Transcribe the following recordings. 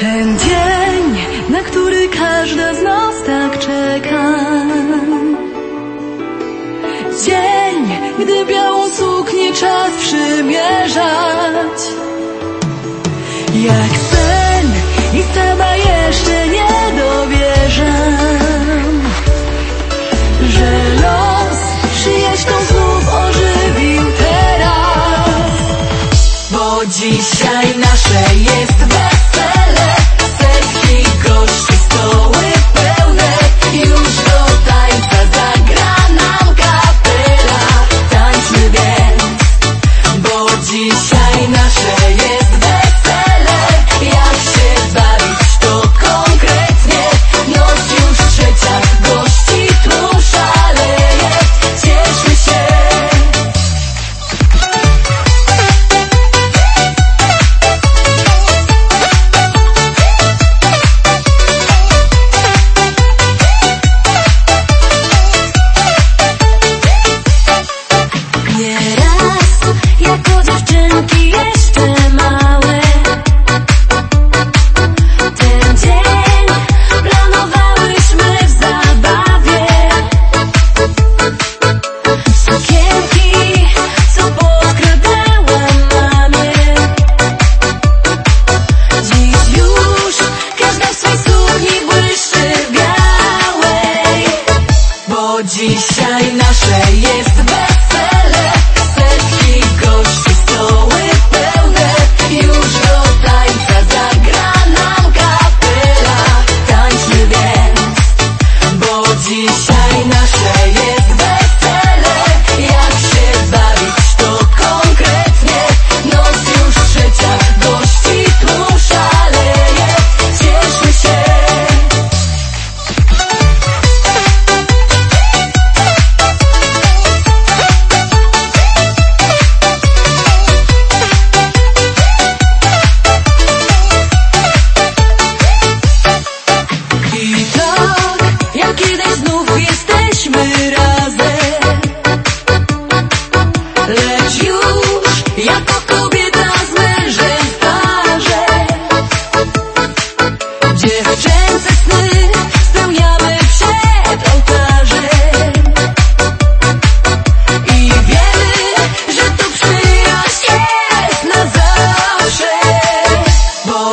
Ten dzień, na który każda z nas tak czeka. Dzień, gdy białą suknię czas przymierzać. Jak sen i sama jeszcze nie dowierzam, że los przyjaźń tą znów ożywił teraz, bo dziś Dalej nasze jest bez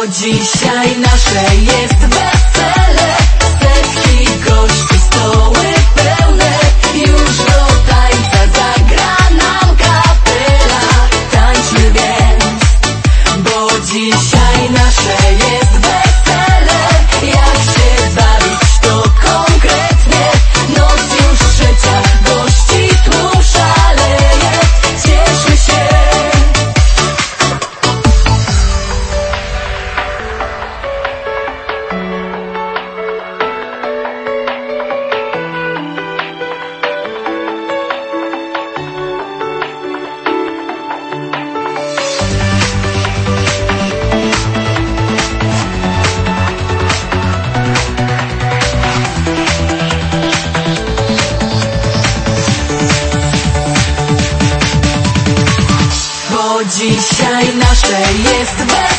dzisiaj nasze jest bez dzisiaj nasze jest bez